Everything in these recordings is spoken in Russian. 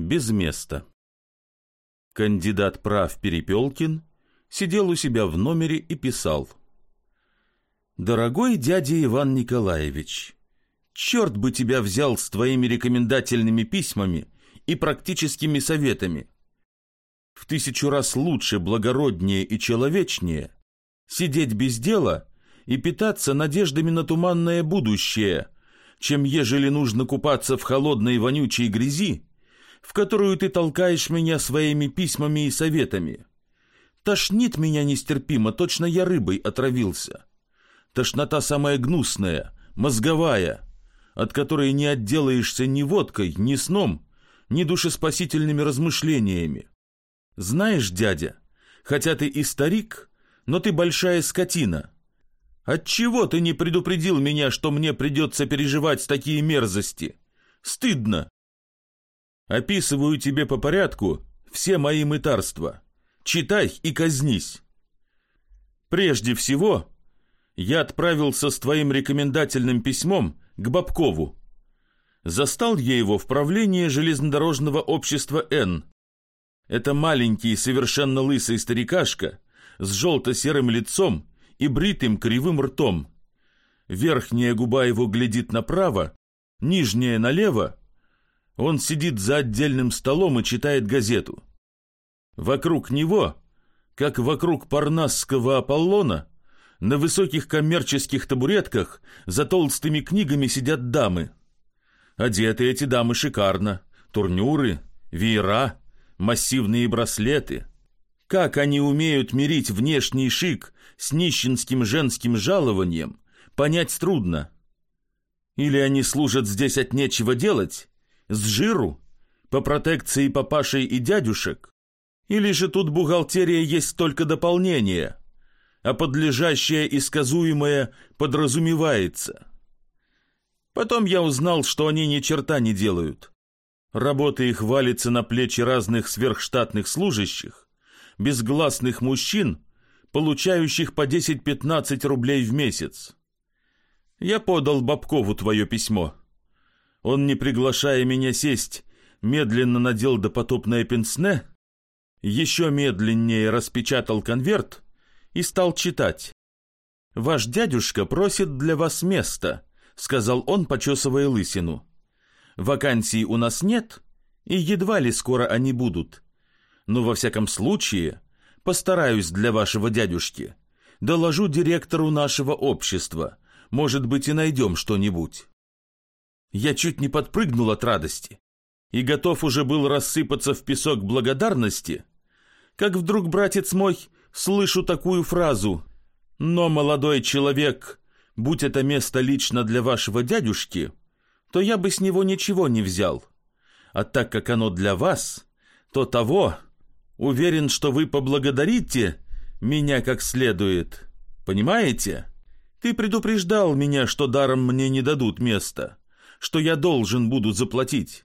без места. Кандидат прав Перепелкин сидел у себя в номере и писал. «Дорогой дядя Иван Николаевич, черт бы тебя взял с твоими рекомендательными письмами и практическими советами. В тысячу раз лучше, благороднее и человечнее сидеть без дела и питаться надеждами на туманное будущее, чем ежели нужно купаться в холодной вонючей грязи, в которую ты толкаешь меня своими письмами и советами. Тошнит меня нестерпимо, точно я рыбой отравился. Тошнота самая гнусная, мозговая, от которой не отделаешься ни водкой, ни сном, ни душеспасительными размышлениями. Знаешь, дядя, хотя ты и старик, но ты большая скотина. Отчего ты не предупредил меня, что мне придется переживать такие мерзости? Стыдно. Описываю тебе по порядку все мои мытарства. Читай и казнись. Прежде всего, я отправился с твоим рекомендательным письмом к Бабкову. Застал я его в правлении железнодорожного общества «Н». Это маленький, совершенно лысый старикашка с желто-серым лицом и бритым кривым ртом. Верхняя губа его глядит направо, нижняя налево, он сидит за отдельным столом и читает газету. Вокруг него, как вокруг парнасского Аполлона, на высоких коммерческих табуретках за толстыми книгами сидят дамы. Одеты эти дамы шикарно. Турнюры, веера, массивные браслеты. Как они умеют мирить внешний шик с нищенским женским жалованием, понять трудно. Или они служат здесь от нечего делать, с жиру, по протекции папашей и дядюшек? Или же тут бухгалтерия есть только дополнение, а подлежащее и сказуемое подразумевается? Потом я узнал, что они ни черта не делают. Работа их валится на плечи разных сверхштатных служащих, безгласных мужчин, получающих по 10-15 рублей в месяц. Я подал Бабкову твое письмо. Он, не приглашая меня сесть, медленно надел допотопное пенсне, еще медленнее распечатал конверт и стал читать. «Ваш дядюшка просит для вас место», — сказал он, почесывая лысину. «Вакансий у нас нет, и едва ли скоро они будут. Но во всяком случае постараюсь для вашего дядюшки. Доложу директору нашего общества. Может быть, и найдем что-нибудь». Я чуть не подпрыгнул от радости и готов уже был рассыпаться в песок благодарности, как вдруг, братец мой, слышу такую фразу. «Но, молодой человек, будь это место лично для вашего дядюшки, то я бы с него ничего не взял, а так как оно для вас, то того, уверен, что вы поблагодарите меня как следует, понимаете? Ты предупреждал меня, что даром мне не дадут места» что я должен буду заплатить.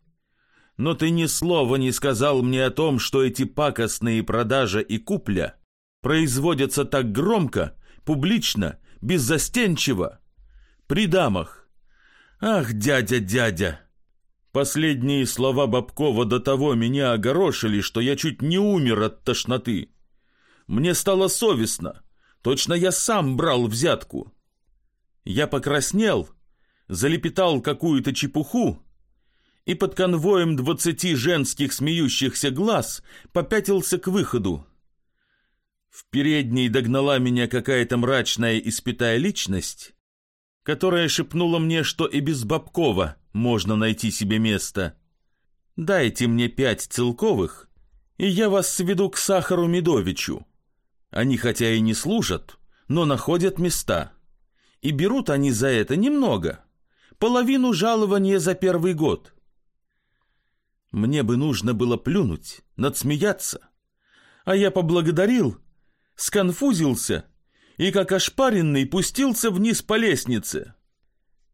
Но ты ни слова не сказал мне о том, что эти пакостные продажа и купля производятся так громко, публично, беззастенчиво, при дамах. Ах, дядя, дядя! Последние слова Бабкова до того меня огорошили, что я чуть не умер от тошноты. Мне стало совестно. Точно я сам брал взятку. Я покраснел залепетал какую-то чепуху и под конвоем двадцати женских смеющихся глаз попятился к выходу. В передней догнала меня какая-то мрачная испятая личность, которая шепнула мне, что и без Бабкова можно найти себе место. «Дайте мне пять целковых, и я вас сведу к Сахару Медовичу. Они хотя и не служат, но находят места, и берут они за это немного» половину жалования за первый год. Мне бы нужно было плюнуть, надсмеяться. А я поблагодарил, сконфузился и, как ошпаренный, пустился вниз по лестнице.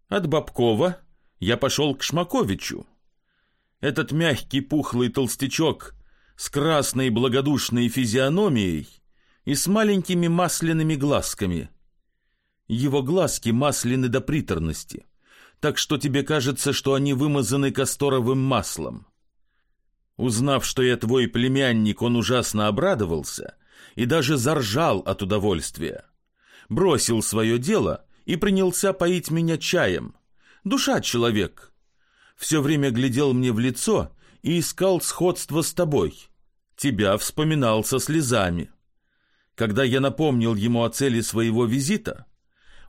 От Бабкова я пошел к Шмаковичу. Этот мягкий пухлый толстячок с красной благодушной физиономией и с маленькими масляными глазками. Его глазки масляны до приторности так что тебе кажется, что они вымазаны касторовым маслом. Узнав, что я твой племянник, он ужасно обрадовался и даже заржал от удовольствия. Бросил свое дело и принялся поить меня чаем. Душа человек. Все время глядел мне в лицо и искал сходство с тобой. Тебя вспоминал со слезами. Когда я напомнил ему о цели своего визита,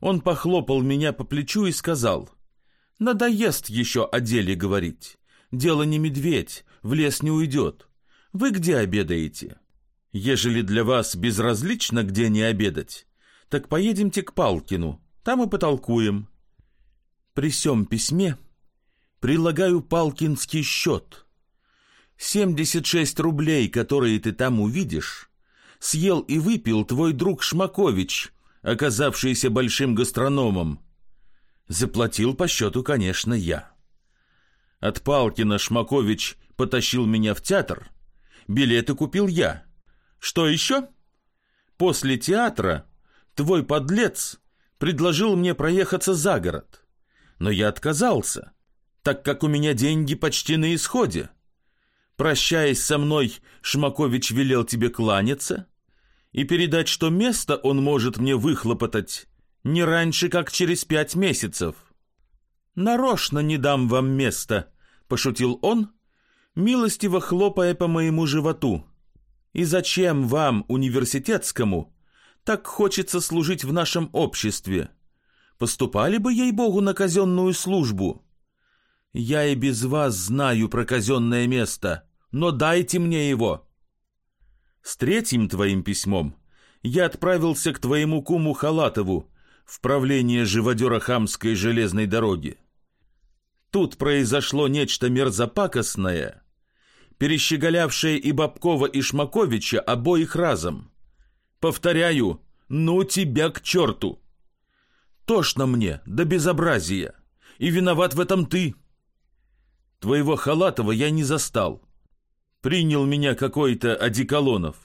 он похлопал меня по плечу и сказал, «Надоест еще о деле говорить. Дело не медведь, в лес не уйдет. Вы где обедаете? Ежели для вас безразлично, где не обедать, так поедемте к Палкину, там и потолкуем. При сём письме прилагаю палкинский счет. 76 рублей, которые ты там увидишь, съел и выпил твой друг Шмакович, оказавшийся большим гастрономом. Заплатил по счету, конечно, я. От Палкина Шмакович потащил меня в театр. Билеты купил я. Что еще? После театра твой подлец предложил мне проехаться за город. Но я отказался, так как у меня деньги почти на исходе. Прощаясь со мной, Шмакович велел тебе кланяться и передать, что место он может мне выхлопотать не раньше, как через пять месяцев. Нарочно не дам вам места, пошутил он, милостиво хлопая по моему животу. И зачем вам, университетскому, так хочется служить в нашем обществе? Поступали бы, ей-богу, на казенную службу. Я и без вас знаю про казенное место, но дайте мне его. С третьим твоим письмом я отправился к твоему куму Халатову в правление живодера Хамской железной дороги. Тут произошло нечто мерзопакостное, перещеголявшее и Бабкова, и Шмаковича обоих разом. Повторяю, ну тебя к черту! Тошно мне, до да безобразия, и виноват в этом ты. Твоего Халатова я не застал. Принял меня какой-то одеколонов.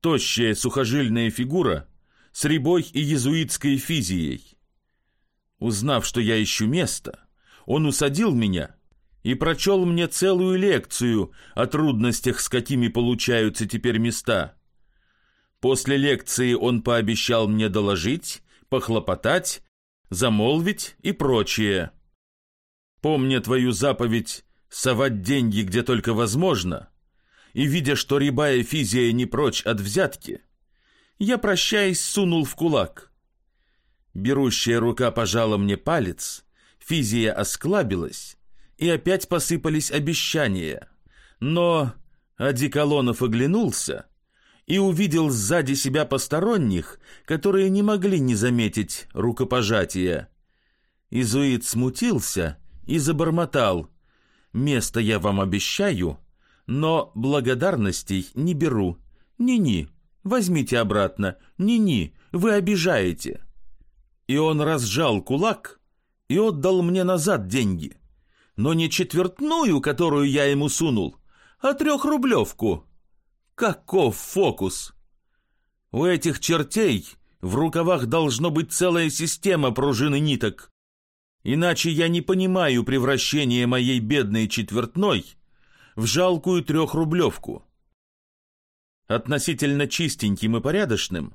Тощая сухожильная фигура с рябой и езуитской физией. Узнав, что я ищу место, он усадил меня и прочел мне целую лекцию о трудностях, с какими получаются теперь места. После лекции он пообещал мне доложить, похлопотать, замолвить и прочее. Помня твою заповедь совать деньги где только возможно, и видя, что рябая физия не прочь от взятки, я, прощаясь, сунул в кулак. Берущая рука пожала мне палец, Физия осклабилась, и опять посыпались обещания. Но Одеколонов оглянулся и увидел сзади себя посторонних, которые не могли не заметить рукопожатия. Изуит смутился и забормотал. «Место я вам обещаю, но благодарностей не беру. Ни-ни, возьмите обратно. Ни-ни, вы обижаете». И он разжал кулак, и отдал мне назад деньги. Но не четвертную, которую я ему сунул, а трехрублевку. Каков фокус! У этих чертей в рукавах должно быть целая система пружины ниток. Иначе я не понимаю превращения моей бедной четвертной в жалкую трехрублевку. Относительно чистеньким и порядочным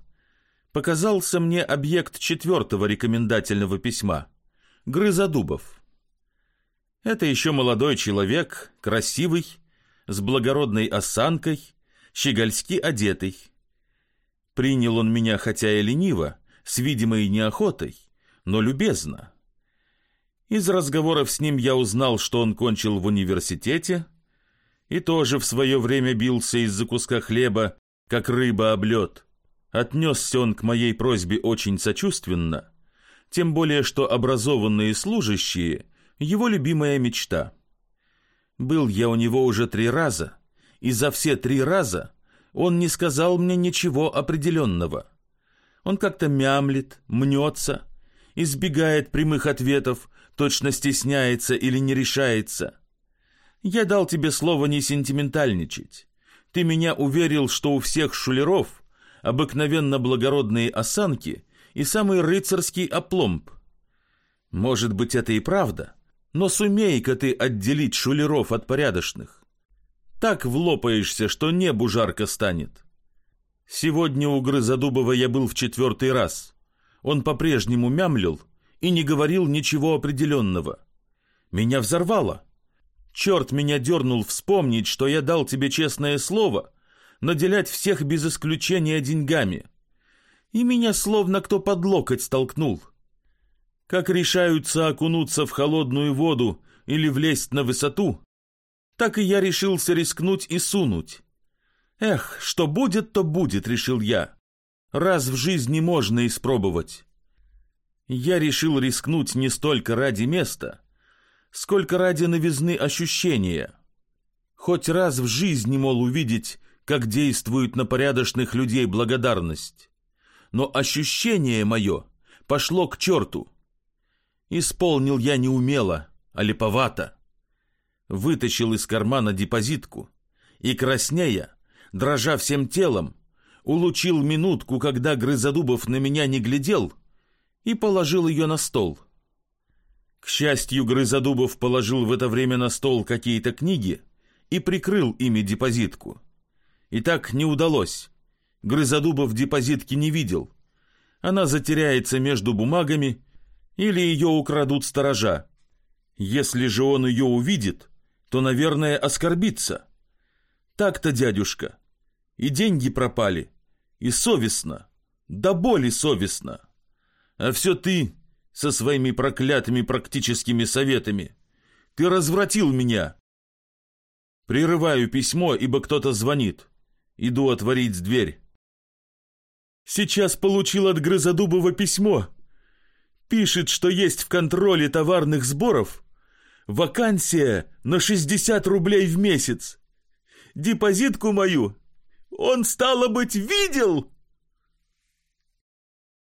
показался мне объект четвертого рекомендательного письма — Грызодубов. Это еще молодой человек, красивый, с благородной осанкой, щегольски одетый. Принял он меня хотя и лениво, с видимой неохотой, но любезно. Из разговоров с ним я узнал, что он кончил в университете и тоже в свое время бился из-за куска хлеба, как рыба об лед. Отнесся он к моей просьбе очень сочувственно тем более что образованные служащие – его любимая мечта. Был я у него уже три раза, и за все три раза он не сказал мне ничего определенного. Он как-то мямлет, мнется, избегает прямых ответов, точно стесняется или не решается. Я дал тебе слово не сентиментальничать. Ты меня уверил, что у всех шулеров обыкновенно благородные осанки – и самый рыцарский опломб. Может быть, это и правда, но сумей-ка ты отделить шулеров от порядочных. Так влопаешься, что небу жарко станет. Сегодня у Грызодубова я был в четвертый раз. Он по-прежнему мямлил и не говорил ничего определенного. Меня взорвало. Черт меня дернул вспомнить, что я дал тебе честное слово наделять всех без исключения деньгами. И меня словно кто под локоть столкнул. Как решаются окунуться в холодную воду или влезть на высоту, так и я решился рискнуть и сунуть. Эх, что будет, то будет, решил я. Раз в жизни можно испробовать. Я решил рискнуть не столько ради места, сколько ради новизны ощущения. Хоть раз в жизни, мол, увидеть, как действует на порядочных людей благодарность. Но ощущение мое пошло к черту. Исполнил я неумело, а липовато. Вытащил из кармана депозитку и, краснея, дрожа всем телом, улучил минутку, когда Грызодубов на меня не глядел, и положил ее на стол. К счастью, Грызодубов положил в это время на стол какие-то книги и прикрыл ими депозитку. И так не удалось. Грызодубов депозитки не видел. Она затеряется между бумагами или ее украдут сторожа. Если же он ее увидит, то, наверное, оскорбится. Так-то, дядюшка, и деньги пропали, и совестно, да боли совестно. А все ты со своими проклятыми практическими советами. Ты развратил меня. Прерываю письмо, ибо кто-то звонит. Иду отворить дверь. Сейчас получил от Грызодубова письмо. Пишет, что есть в контроле товарных сборов вакансия на 60 рублей в месяц. Депозитку мою он, стало быть, видел!»